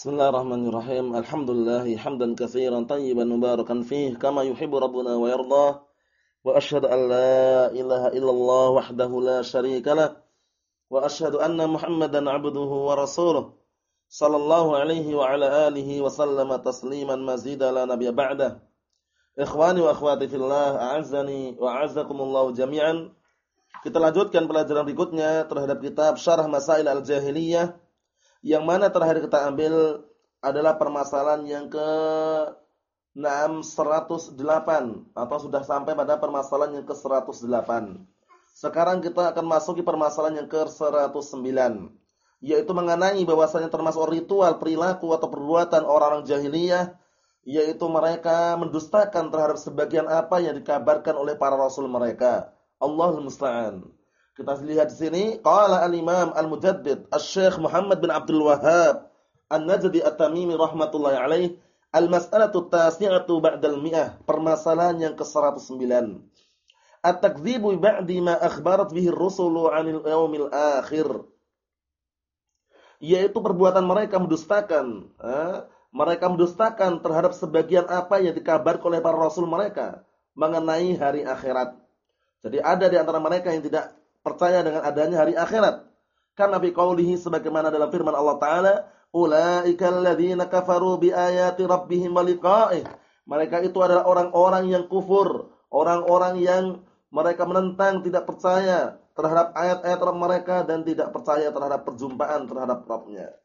Bismillahirrahmanirrahim. Alhamdulillah hamdan katsiran tayyiban mubarakan fih kama yuhibbu rabbuna wa yardah. Wa asyhadu an la ilaha illallah wahdahu la syarika lah. Wa asyhadu anna Muhammadan 'abduhu wa rasuluh. Sallallahu alaihi wa ala alihi wa sallama tasliman mazida la nabiyya ba'dah. Ikhwani wa akhwati fillah, a'azzani wa a'azzakumullah jami'an. Kita lanjutkan pelajaran berikutnya terhadap kitab Syarah Masail Al-Jahiliyah yang mana terakhir kita ambil adalah permasalahan yang ke 608 atau sudah sampai pada permasalahan yang ke 108. Sekarang kita akan masuk ke permasalahan yang ke 109 yaitu mengenai bahwasanya termasuk ritual perilaku atau perbuatan orang-orang jahiliyah yaitu mereka mendustakan terhadap sebagian apa yang dikabarkan oleh para rasul mereka. Allahul musta'an. Kita lihat di sini qala al-Imam Al-Mujaddid Asy-Syaikh Muhammad bin Abdul Wahhab An-Najdi At-Tamimi rahimatullah alaih Al-mas'alatu tasi'atu ba'dal mi'ah permasalahan yang ke-109 At-takdzibu ba'di ma akhbarat bihi ar-rusulu 'anil yaumil akhir yaitu perbuatan mereka mendustakan mereka mendustakan terhadap sebagian apa yang dikabarkan oleh para rasul mereka mengenai hari akhirat. Jadi ada di antara mereka yang tidak percaya dengan adanya hari akhirat. Karena fi qaulihi sebagaimana dalam firman Allah taala, "Ulaikal ladzina kafaru biayati rabbihim wa liqa'ih." Mereka itu adalah orang-orang yang kufur, orang-orang yang mereka menentang, tidak percaya terhadap ayat-ayat mereka dan tidak percaya terhadap perjumpaan terhadap Rabbnya.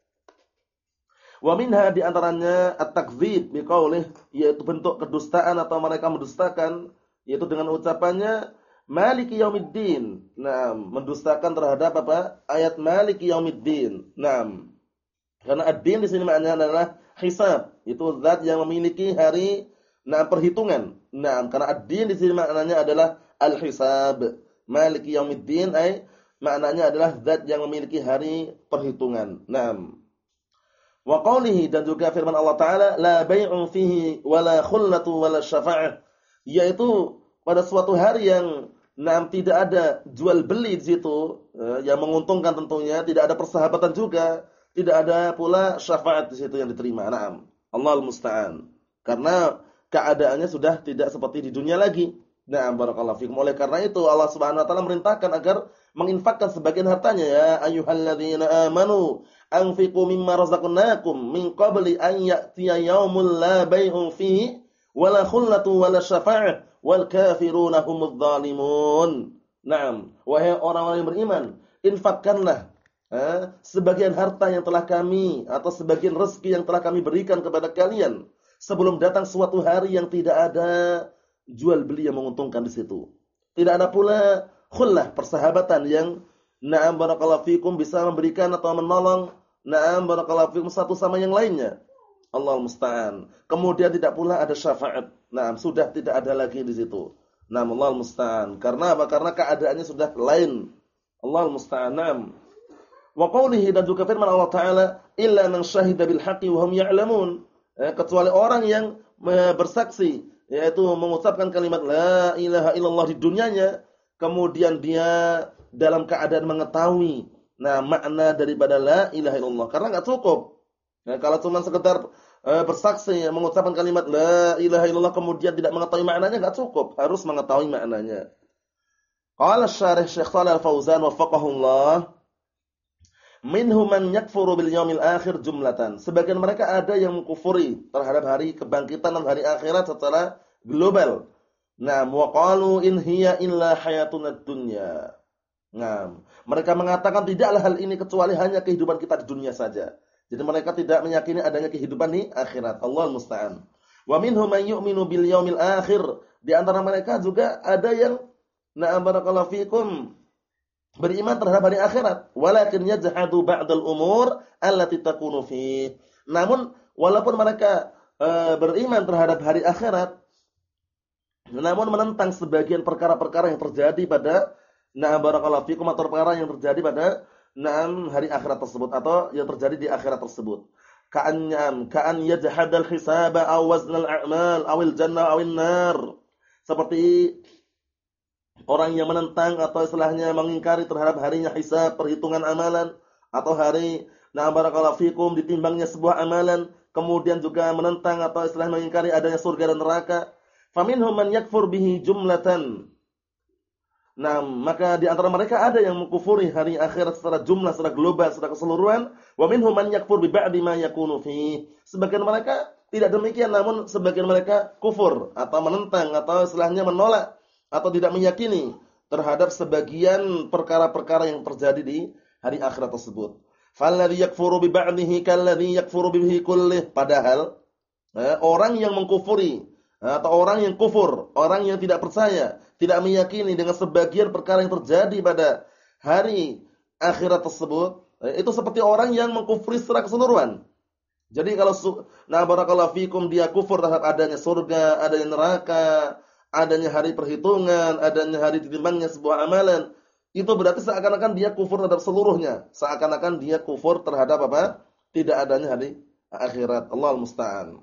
Wa minha di antaranya at-takdzib biqaulih yaitu bentuk kedustaan atau mereka mendustakan yaitu dengan ucapannya Maliki yaumiddin. Nah, mendustakan terhadap apa? Ayat Maliki yaumiddin. Nah, karena ad-din di sini maknanya adalah hisab. Itu zat yang memiliki hari nah perhitungan. Nah, karena ad-din di sini maknanya adalah al-hisab. Maliki yaumiddin ay maknanya adalah zat yang memiliki hari perhitungan. Nah, Wa qawlihi dan juga firman Allah taala la fihi wala khullatu wala syafa'ah yaitu pada suatu hari yang Nah, tidak ada jual beli di situ eh, yang menguntungkan tentunya, tidak ada persahabatan juga, tidak ada pula syafaat di situ yang diterima. Naam. Allah musta'an. Karena keadaannya sudah tidak seperti di dunia lagi. Nah, barakallahu fikum. Oleh karena itu Allah Subhanahu wa taala merintahkan agar menginfakkan sebagian hartanya ya ayyuhalladzina amanu anfiqu mimma razaqnakum min qabli an ya'tiya yaumul la bai'un fihi wala khullatu wala syafa'ah wal kafiruna humudz zalimun. Naam, wahai orang-orang yang beriman, infakkanlah eh, sebagian harta yang telah kami atau sebagian rezeki yang telah kami berikan kepada kalian sebelum datang suatu hari yang tidak ada jual beli yang menguntungkan di situ. Tidak ada pula khullah persahabatan yang na'am barakallahu fikum bisa memberikan atau menolong na'am barakallahu fikum satu sama yang lainnya. Allah musta'an. Kemudian tidak pula ada syafaat. Nah, sudah tidak ada lagi di situ. Nah, Allah musta'an. Karena apa? Karena keadaannya sudah lain. Allah musta'an. Naam. Wa qawlihi dan juga firman Allah Ta'ala, "Illa man syahida bil haqqi wa hum ya'lamun." Eh, kecuali orang yang bersaksi yaitu mengucapkan kalimat la ilaha illallah di dunianya, kemudian dia dalam keadaan mengetahui nah makna daripada la ilaha illallah. Karena enggak cukup. Nah, kalau cuma sekedar bersaksi mengucapkan kalimat la ilaha illallah kemudian tidak mengetahui maknanya enggak cukup, harus mengetahui maknanya. Qala syarih Syekh Shalal Fauzan waffaqahullah Minhum man yakfuru bil yaumil akhir jumlatan. Sebagian mereka ada yang mengkufuri terhadap hari kebangkitan dan hari akhirat secara global. Nah, wa qalu in hiya illa hayatuna dunya. Nah, mereka mengatakan tidaklah hal ini kecuali hanya kehidupan kita di dunia saja. Jadi mereka tidak meyakini adanya kehidupan di akhirat. Allah musta'an. Wa minhum man yu'minu bil yaumil akhir. Di antara mereka juga ada yang na'am barakallahu fikum beriman terhadap hari akhirat, walakin yajhadu ba'dal umur allati takunu fi. Namun walaupun mereka e, beriman terhadap hari akhirat, namun menentang sebagian perkara-perkara yang terjadi pada na'am barakallahu fikum atau perkara yang terjadi pada Naam hari akhirat tersebut atau yang terjadi di akhirat tersebut. Ka'an ka'an yajhadal hisaba aw waznal a'mal awil jannah awin nar. Seperti orang yang menentang atau istilahnya mengingkari terhadap harinya hisab, perhitungan amalan atau hari Nah, barakallahu fikum ditimbangnya sebuah amalan, kemudian juga menentang atau istilah mengingkari adanya surga dan neraka. Faminhum man yakfur bihi jumlatan. Nah, maka di antara mereka ada yang mengkufuri hari akhirat secara jumlah, secara global, secara keseluruhan. Wa minhum man yakfur bi ba'di ma yakunu fi. Sebagian mereka tidak demikian, namun sebagian mereka kufur atau menentang atau istilahnya menolak atau tidak meyakini terhadap sebagian perkara-perkara yang terjadi di hari akhirat tersebut. Falladhi yakfuru bi ba'dihi kalladhi yakfuru bihi kullih. Padahal eh, orang yang mengkufuri atau orang yang kufur, orang yang tidak percaya, tidak meyakini dengan sebagian perkara yang terjadi pada hari akhirat tersebut, eh, itu seperti orang yang mengkufuri secara keseluruhan. Jadi kalau nah barakallahu fikum dia kufur terhadap adanya surga, adanya neraka, adanya hari perhitungan, adanya hari ditimbangnya sebuah amalan, itu berarti seakan-akan dia kufur terhadap seluruhnya. Seakan-akan dia kufur terhadap apa? Tidak adanya hari akhirat. Allah musta'an.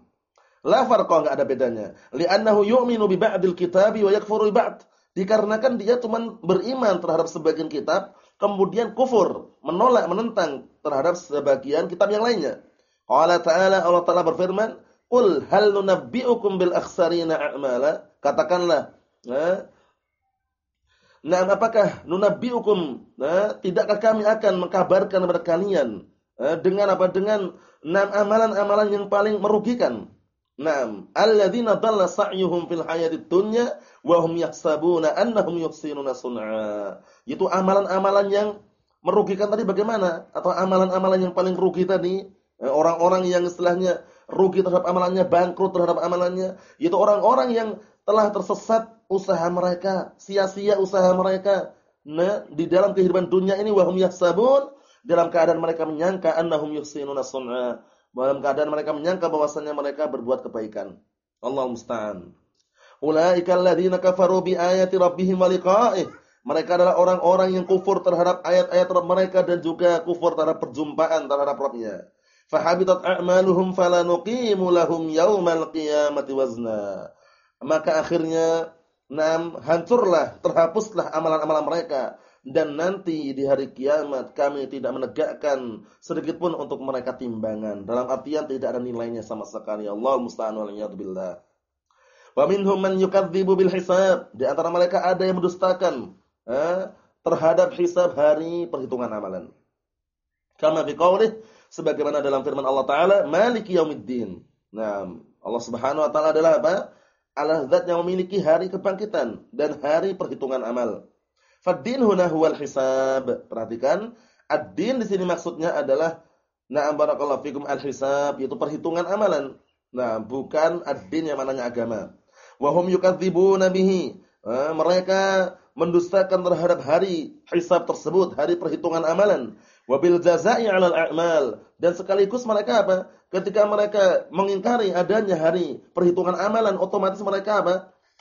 La farqa enggak ada bedanya. Li'annahu yu'minu bi ba'dil kitabi wa yakfuru bi ba'd. Dikarenakan dia cuma beriman terhadap sebagian kitab, kemudian kufur, menolak, menentang terhadap sebagian kitab yang lainnya. Qala ta'ala Allah Ta'ala berfirman, "Qul hal nunabbi'ukum bil akhsarina a'mala?" Katakanlah, eh, Nah, apakah nunabbiukum? Nah, tidakkah kami akan mengkabarkan kepada kalian eh, dengan apa? Dengan enam amalan-amalan yang paling merugikan. Naam, alladzina dhalla sa'yuhum fil hayatid dunya wa hum yahsabuna annahum yuhsinuna sun'a. Itu amalan-amalan yang merugikan tadi bagaimana? Atau amalan-amalan yang paling rugi tadi? Eh, orang-orang yang istilahnya rugi terhadap amalannya, bangkrut terhadap amalannya, yaitu orang-orang yang telah tersesat usaha mereka, sia-sia usaha mereka. Nah, di dalam kehidupan dunia ini wahum yahsabun dalam keadaan mereka menyangka annahum yuhsinuna sun'a. Dalam keadaan mereka menyangka bahwasanya mereka berbuat kebaikan. Allah musta'an. Ulaika alladziina kafaru bi ayati rabbihim wa liqa'ih. Mereka adalah orang-orang yang kufur terhadap ayat-ayat Rabb mereka dan juga kufur terhadap perjumpaan terhadap Rabbnya. Fahabitat a'maluhum fala nuqimu lahum yaumal qiyamati wazna. Maka akhirnya Nam, hancurlah, terhapuslah amalan-amalan mereka dan nanti di hari kiamat kami tidak menegakkan sedikit pun untuk mereka timbangan. Dalam artian tidak ada nilainya sama sekali. Allah musta'an wal. Wa minhum man yukadzibu bil hisab. Di antara mereka ada yang mendustakan eh, terhadap hisab hari perhitungan amalan. Kama fi qaulih sebagaimana dalam firman Allah taala, Maliki yaumiddin. Nah, Allah Subhanahu wa taala adalah apa? Allah zat yang memiliki hari kebangkitan dan hari perhitungan amal. Faddin huna huwal hisab. Perhatikan, ad-din di sini maksudnya adalah na'am barakallahu fikum al-hisab, yaitu perhitungan amalan. Nah, bukan ad-din yang mananya agama. Wa hum yukadzibuna bihi. Nah, mereka mendustakan terhadap hari hisab tersebut, hari perhitungan amalan. Wabil jazai 'alal a'mal. Dan sekaligus mereka apa? Ketika mereka mengingkari adanya hari perhitungan amalan, otomatis mereka apa?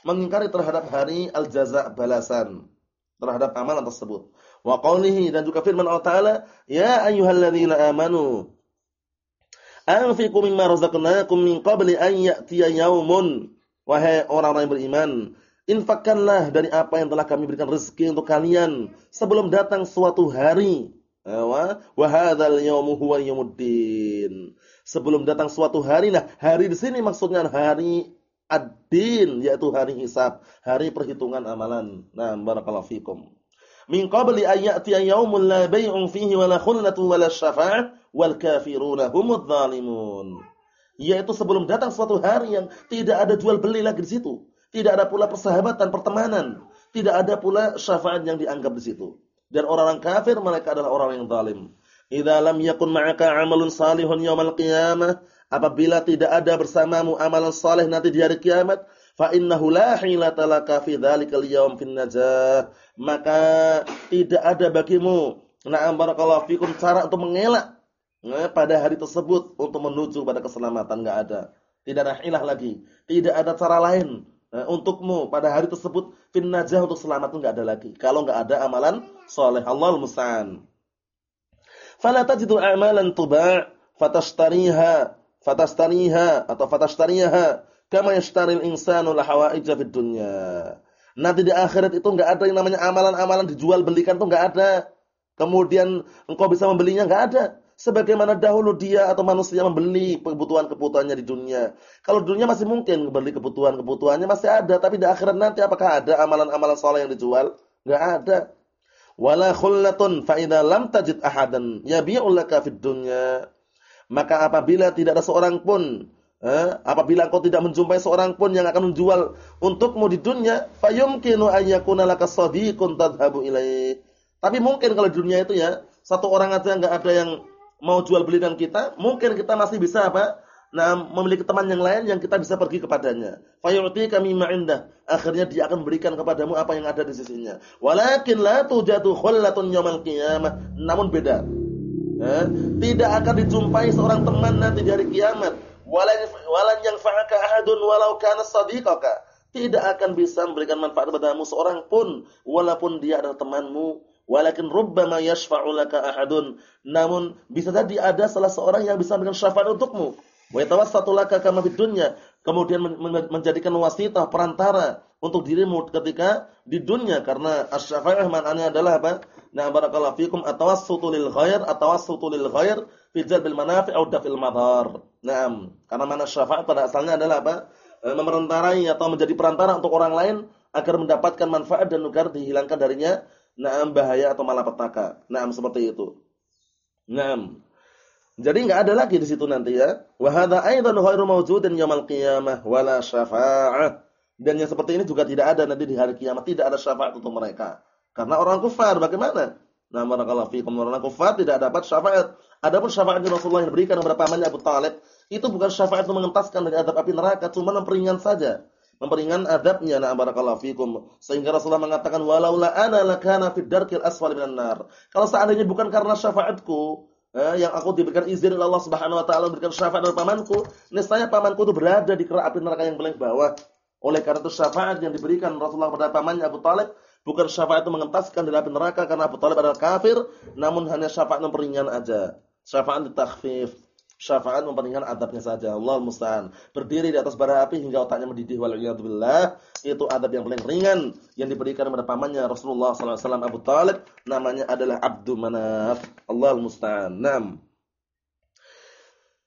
Mengingkari terhadap hari al-jaza' balasan terhadap amalan tersebut. Wa qawlihi dan juga firman Allah Ta'ala, Ya ayyuhalladzina amanu, anfiqu mimma razaqnakum min qabli an ya'tiya yaumun. Wahai orang-orang yang beriman, infakkanlah dari apa yang telah kami berikan rezeki untuk kalian sebelum datang suatu hari. Wa hadzal yaumu huwa yaumuddin sebelum datang suatu hari. Nah, hari di sini maksudnya hari ad-din yaitu hari hisab, hari perhitungan amalan. Nah, barakallahu fikum. Min qabli an ya'tiya yawmun la bay'un fihi wala khullatu wala syafa'ah wal kafiruna humudz zalimun. Yaitu sebelum datang suatu hari yang tidak ada jual beli lagi di situ. Tidak ada pula persahabatan, pertemanan. Tidak ada pula syafaat yang dianggap di situ. Dan orang-orang kafir mereka adalah orang yang zalim. Idza lam yakun ma'aka 'amalun salihun yaumal qiyamah, apabila tidak ada bersamamu amalan saleh nanti di hari kiamat, fa innahu la hilata laka fi dzalikal yaum fin najah. Maka tidak ada bagimu na'am barakallahu fikum cara untuk mengelak nah, pada hari tersebut untuk menuju pada keselamatan enggak ada. Tidak ada hilah lagi, tidak ada cara lain nah, untukmu pada hari tersebut fin najah untuk selamat enggak ada lagi. Kalau enggak ada amalan saleh. Allah musta'an fala tajidu a'malan tuba' fatashtariha fatashtariha atau fatashtariha kama yashtaril insanu la hawaija fid dunya. Nanti di akhirat itu enggak ada yang namanya amalan-amalan dijual belikan itu enggak ada. Kemudian engkau bisa membelinya enggak ada. sebagaimana dahulu dia atau manusia membeli kebutuhan-kebutuhannya di dunia. Kalau dunia masih mungkin membeli kebutuhan-kebutuhannya masih ada, tapi di akhirat nanti apakah ada amalan-amalan soleh yang dijual? Enggak ada. Wala khullatun fa idza lam tajid ahadan yabi'u laka fid dunya. Maka apabila tidak ada seorang pun eh, apabila engkau tidak menjumpai seorang pun yang akan menjual untukmu di dunia, fayumkinu ayyakuna laka sadiqun tadhhabu ilaih. Tapi mungkin kalau di dunia itu ya, satu orang aja enggak ada yang mau jual beli dengan kita, mungkin kita masih bisa apa? Nah, memiliki teman yang lain yang kita bisa pergi kepadanya. Fayu'ti kami ma'indah. Akhirnya dia akan berikan kepadamu apa yang ada di sisinya. Walakin la tujadu khullatun yaumil qiyamah. Namun beda. Ya, tidak akan dijumpai seorang teman nanti di hari kiamat. Walan yang fa'aka ahadun walau kana sadiqaka. Tidak akan bisa memberikan manfaat kepadamu seorang pun walaupun dia adalah temanmu Walakin rubbama yashfa'u laka ahadun. Namun bisa jadi ada salah seorang yang bisa memberikan syafaat untukmu. Kama. Kemudian menjadikan wasitah perantara untuk dirimu ketika di dunia karena asy-syafa'ah maknanya adalah apa? Nah barakallahu fikum atawassutu lil khair atawassutu lil khair fi jalbil manafi' aw daf'il madar. Naam, karena mana syafaat pada asalnya adalah apa? E, memerantarai atau menjadi perantara untuk orang lain agar mendapatkan manfaat dan agar dihilangkan darinya Naam bahaya atau malapetaka. Naam seperti itu. Naam. Jadi enggak ada lagi di situ nanti ya. Wa hadza aidan ghairu mawjudin yaumil qiyamah wala syafa'ah. Dan yang seperti ini juga tidak ada nanti di hari kiamat, tidak ada syafaat untuk mereka. Karena orang kufar bagaimana? Nah, barakallahu fikum orang kufar tidak dapat syafaat. Adapun syafaat yang Rasulullah yang berikan kepada pamannya Abu Talib, itu bukan syafaat untuk mengentaskan dari adab api neraka, cuma memperingan saja memperingan adabnya na barakallahu fikum sehingga Rasulullah mengatakan walaula ana lakana fid darkil asfali minan nar kalau seandainya bukan karena syafaatku eh, yang aku diberikan izin oleh Allah Subhanahu wa taala memberikan syafaat dari pamanku niscaya pamanku itu berada di kerak api neraka yang paling bawah. Oleh karena itu syafaat yang diberikan Rasulullah kepada pamannya Abu Talib bukan syafaat itu mengentaskan dari api neraka karena Abu Talib adalah kafir namun hanya syafaat memperingan aja. Syafaat ditakhfif syafaat memperingan adabnya saja. Allah musta'an. Berdiri di atas bara api hingga otaknya mendidih waliyadzubillah. Itu adab yang paling ringan yang diberikan kepada pamannya Rasulullah wasallam Abu Talib namanya adalah Abdul Manaf. Allah musta'an. Naam.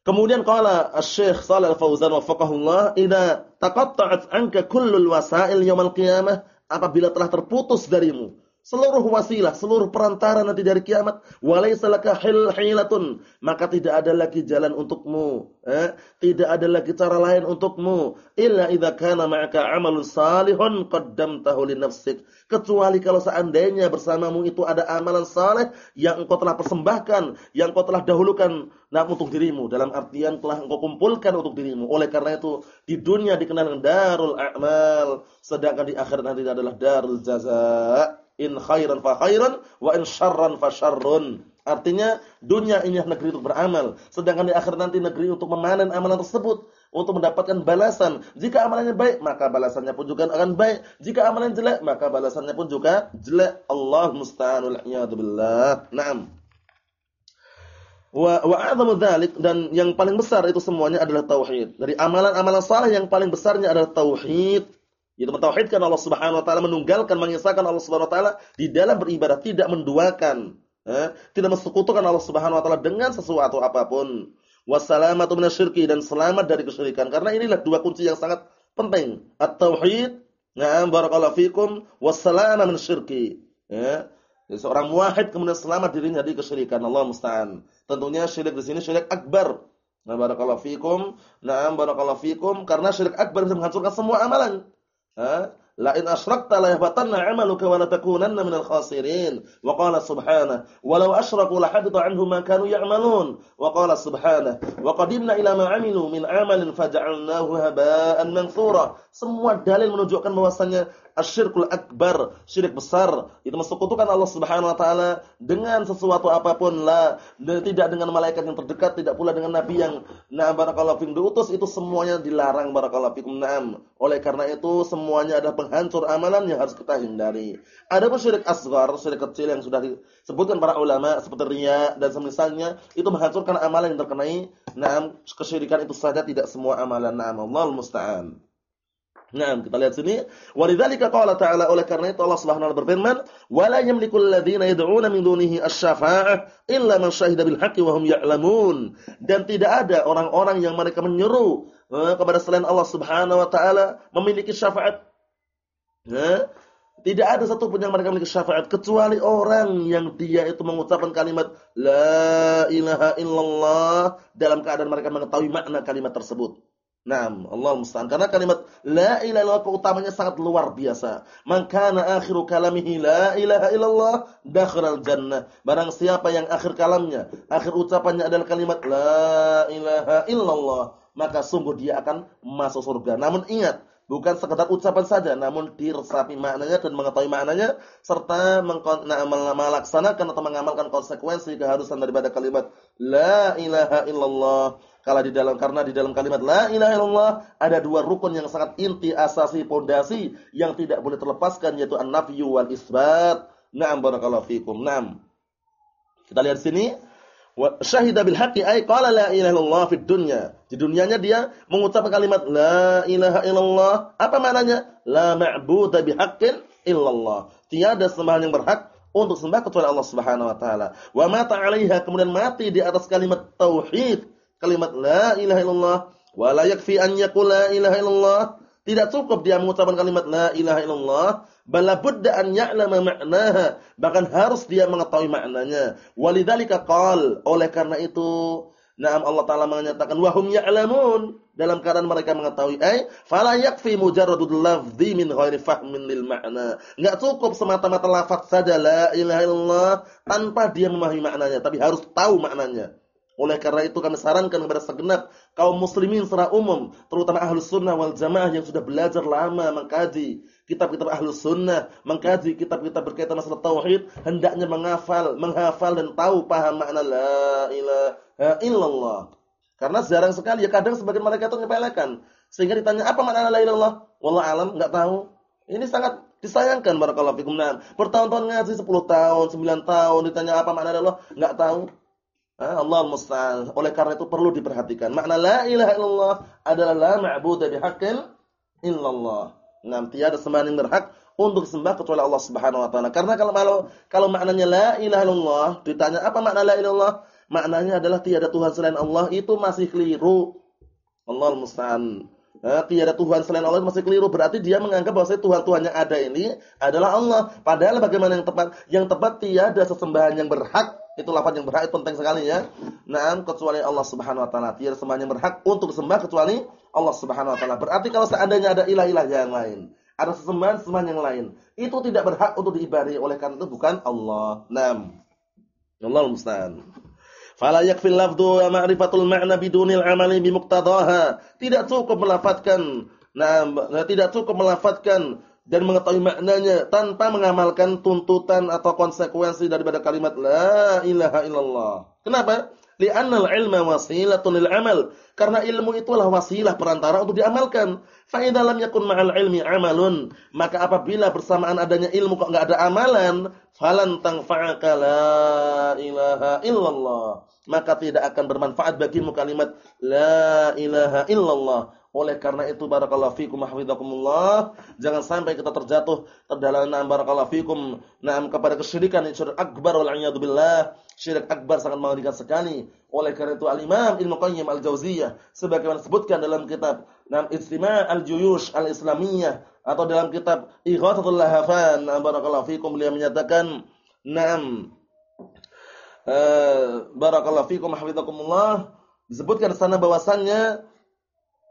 Kemudian qala Asy-Syaikh Shalih Al-Fauzan wafaqahullah, "Idza taqatta'at anka kullul wasail yaumil qiyamah" apabila telah terputus darimu seluruh wasilah, seluruh perantara nanti dari kiamat, walaisa laka hilatun, maka tidak ada lagi jalan untukmu, eh? tidak ada lagi cara lain untukmu, illa idza kana ma'aka 'amalun salihun qaddamtahu li nafsik, kecuali kalau seandainya bersamamu itu ada amalan saleh yang engkau telah persembahkan, yang engkau telah dahulukan nah untuk dirimu, dalam artian telah engkau kumpulkan untuk dirimu. Oleh karena itu di dunia dikenal darul a'mal, sedangkan di akhirat nanti adalah darul jaza in khairan fa khairan wa in syarran fa syarrun. Artinya dunia ini negeri untuk beramal, sedangkan di akhir nanti negeri untuk memanen amalan tersebut untuk mendapatkan balasan. Jika amalannya baik, maka balasannya pun juga akan baik. Jika amalannya jelek, maka balasannya pun juga jelek. Allah musta'anul billah. Naam. Wa wa a'zamu dzalik dan yang paling besar itu semuanya adalah tauhid. Dari amalan-amalan saleh yang paling besarnya adalah tauhid yaitu mentauhidkan Allah Subhanahu wa taala, menunggalkan, mengisahkan Allah Subhanahu wa taala di dalam beribadah, tidak menduakan, eh, tidak mensekutukan Allah Subhanahu wa taala dengan sesuatu apa pun. Wassalamatu minasyirki dan selamat dari kesyirikan. Karena inilah dua kunci yang sangat penting. At-tauhid, na'am barakallahu fikum, wassalama minasyirki. Ya. Jadi seorang muwahhid kemudian selamat dirinya dari kesyirikan. Allah musta'an. Tentunya syirik di sini syirik akbar. Nah, barakallahu fikum. Na'am barakallahu fikum karena syirik akbar bisa menghancurkan semua amalan. 嗯 La in asyrakta la yahbatanna 'amaluka wa la takunanna minal khasirin. Wa qala subhanahu, walau asyraku la habita 'anhum ma kanu ya'malun. Wa qala subhanahu, wa qadimna ila ma 'amilu min 'amalin faj'alnahu haba'an manthura. Semua dalil menunjukkan bahwasanya asyirkul akbar, syirik besar, itu mensekutukan Allah Subhanahu wa taala dengan sesuatu apa pun la, tidak dengan malaikat yang terdekat, tidak pula dengan nabi yang na barakallahu fikum diutus, itu semuanya dilarang barakallahu fikum. Naam. Oleh karena itu semuanya adalah penghancur amalan yang harus kita hindari. Ada pun syirik asghar, syirik kecil yang sudah disebutkan para ulama seperti riya dan semisalnya itu menghancurkan amalan yang terkenai. Naam, kesyirikan itu saja tidak semua amalan. Naam, Allah musta'an. Nah, kita lihat sini, walidzalika qala ta'ala oleh karena itu Allah Subhanahu wa taala berfirman, "Wala yamliku alladziina yad'una min dunihi asy-syafa'ah illa man syahida bil haqqi wa hum ya'lamun." Dan tidak ada orang-orang yang mereka menyeru eh, kepada selain Allah Subhanahu wa taala memiliki syafaat. Eh, tidak ada satu pun yang mereka memiliki syafaat kecuali orang yang dia itu mengucapkan kalimat la ilaha illallah dalam keadaan mereka mengetahui makna kalimat tersebut. Naam, Allah musta'an. Karena kalimat la ilaha illallah keutamanya sangat luar biasa. Maka akhiru kalamihi la ilaha illallah dakhalal jannah. Barang siapa yang akhir kalamnya, akhir ucapannya adalah kalimat la ilaha illallah, maka sungguh dia akan masuk surga. Namun ingat, bukan sekedar ucapan saja, namun diresapi maknanya dan mengetahui maknanya serta melaksanakan atau mengamalkan konsekuensi keharusan daripada kalimat la ilaha illallah kalau di dalam karena di dalam kalimat la ilaha illallah ada dua rukun yang sangat inti asasi pondasi yang tidak boleh terlepaskan yaitu an-nafyu wal isbat. Naam barakallahu fikum. Naam. Kita lihat sini wa syahida bil haqqi ay qala la ilaha illallah fid dunya. Di dunianya dia mengucapkan kalimat la ilaha illallah. Apa maknanya? La ma'budu bihaqqin illallah. Tiada sembahan yang berhak untuk sembah kecuali Allah Subhanahu wa taala. Wa mata 'alaiha kemudian mati di atas kalimat tauhid kalimat la ilaha illallah wa la yakfi an yaqul la ilaha illallah tidak cukup dia mengucapkan kalimat la ilaha illallah bal budda an ya'lama ma'naha. Bahkan harus dia mengetahui maknanya. Walidzalika qal oleh karena itu Naam Allah Ta'ala menyatakan wahum ya'lamun. Dalam keadaan mereka mengetahui ay fala yakfi mujarradul lafzi min ghairi fahmin lil ma'na. Enggak cukup semata-mata lafaz saja la ilaha illallah tanpa dia memahami maknanya tapi harus tahu maknanya oleh karena itu kami sarankan kepada segenap kaum muslimin secara umum, terutama ahlus sunnah wal jamaah yang sudah belajar lama mengkaji kitab-kitab ahlus sunnah, mengkaji kitab-kitab berkaitan masalah tauhid, hendaknya menghafal, menghafal dan tahu paham makna la ilaha illallah. Karena jarang sekali ya kadang sebagian mereka itu menyepelekan. Sehingga ditanya apa makna la ilaha illallah? Wallah alam enggak tahu. Ini sangat disayangkan barakallahu fikum. Nah, bertahun-tahun ngaji 10 tahun, 9 tahun ditanya apa makna la ilaha tahu. Ah, Allah musta'an. Oleh karena itu perlu diperhatikan. Makna la ilaha illallah adalah la ma'budu bihaqqin illallah. Nah, tiada sembahan yang berhak untuk sembah kecuali Allah Subhanahu wa taala. Karena kalau kalau, kalau maknanya la ilaha illallah, ditanya apa makna la ilaha illallah? Maknanya adalah tiada Tuhan selain Allah, itu masih keliru. Allah musta'an. Nah, tiada Tuhan selain Allah masih keliru. Berarti dia menganggap bahwa Tuhan-Tuhan yang ada ini adalah Allah. Padahal bagaimana yang tepat? Yang tepat tiada sesembahan yang berhak itu lafaz yang berhak itu penting sekali ya. Naam kecuali Allah Subhanahu wa taala. Tiada sembahan yang berhak untuk disembah kecuali Allah Subhanahu wa taala. Berarti kalau seandainya ada ilah-ilah yang lain, ada sesembahan-sesembahan yang lain, itu tidak berhak untuk diibadahi oleh karena itu bukan Allah. Naam. Allah musta'an. Fala yakfil lafdhu wa ma'rifatul ma'na bidunil amali bimuqtadaha. Tidak cukup melafadzkan Nah, tidak cukup melafadzkan dan mengetahui maknanya tanpa mengamalkan tuntutan atau konsekuensi daripada kalimat la ilaha illallah. Kenapa? Li'anna al-ilma wasilatun lil amal. Karena ilmu itulah wasilah perantara untuk diamalkan. Fa idza lam yakun ma'al ilmi amalun, maka apabila bersamaan adanya ilmu kok enggak ada amalan, falan tanfa'aka la ilaha illallah. Maka tidak akan bermanfaat bagimu kalimat la ilaha illallah oleh karena itu barakallahu fikum hafizakumullah, jangan sampai kita terjatuh terdalam barakallahu fikum na'am kepada kesyirikan syirik akbar wal a'yadu billah. Syirik akbar sangat mengerikan sekali. Oleh karena itu Al-Imam Ibnu Qayyim Al-Jauziyah sebagaimana disebutkan dalam kitab Nam Istima' Al-Juyush Al-Islamiyah atau dalam kitab Ighathatul Lahafan, barakallahu fikum beliau menyatakan, "Na'am uh, barakallahu fikum hafizakumullah" disebutkan di sana bahwasannya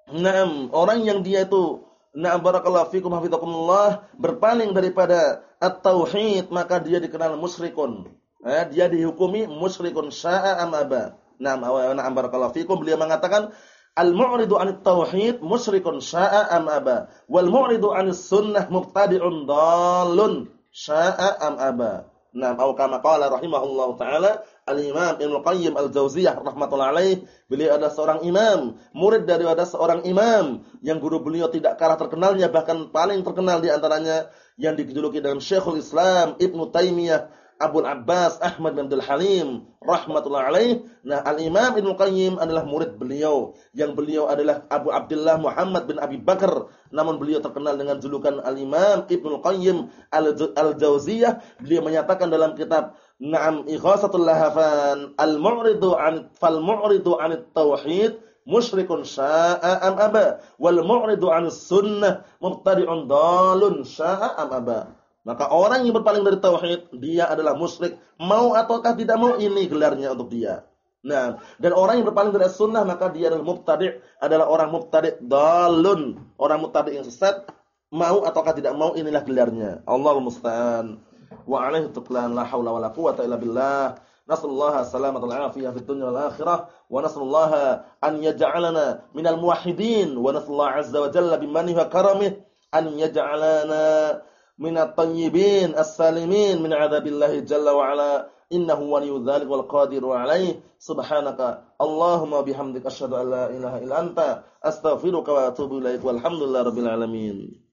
Naam, orang yang dia itu na'am barakallahu fikum hafizakumullah berpaling daripada at-tauhid maka dia dikenal musyrikun. Eh, dia dihukumi musyrikun sya'a am aba. Naam, na'am barakallahu fikum beliau mengatakan al-mu'ridu 'anit tauhid musyrikun sya'a am aba wal mu'ridu 'anis sunnah mubtadi'un dallun sya'a am aba. Naam, atau kama qala rahimahullahu taala Al-Imam Ibnu Qayyim Al-Jauziyah rahimatullah alaih, beliau adalah seorang imam, murid dari ada seorang imam yang guru beliau tidak kalah terkenalnya bahkan paling terkenal di antaranya yang dijuluki dalam Syekhul Islam Ibnu Taimiyah Abu Abbas Ahmad bin Abdul Halim rahmatullah alaih. Nah, Al-Imam Ibnu Qayyim adalah murid beliau yang beliau adalah Abu Abdullah Muhammad bin Abi Bakar, namun beliau terkenal dengan julukan Al-Imam Ibnu Qayyim Al-Jauziyah. Beliau menyatakan dalam kitab Naam Ighasatul Lahafan Al-Mu'ridu an fal mu'ridu an tauhid musyrikun sya'a am aba wal mu'ridu an sunnah mubtadi'un dalun sya'a am aba maka orang yang berpaling dari tauhid, dia adalah musyrik, mau ataukah tidak mau ini gelarnya untuk dia. Nah, dan orang yang berpaling dari sunnah maka dia adalah mubtadi', adalah orang mubtadi' dalun, orang mubtadi' yang sesat, mau ataukah tidak mau inilah gelarnya. Allahu musta'an. Wa alaihi tuklan la haula wala quwata illa billah. Nasallahu salamatan wal afiyah fid dunya wal akhirah wa nasallahu an yaj'alana minal muwahhidin wa nasallahu azza wa jalla bimanihi wa karamih an yaj'alana minat tayyibin as-salimin min adzabillahi jalla wa ala. Innahu waliyyu dzalik wal qadiru alaih subhanaka allahumma bihamdika asyhadu an la ilaha illa anta. Astaghfiruka wa atubu ilaik. Walhamdulillahi rabbil alamin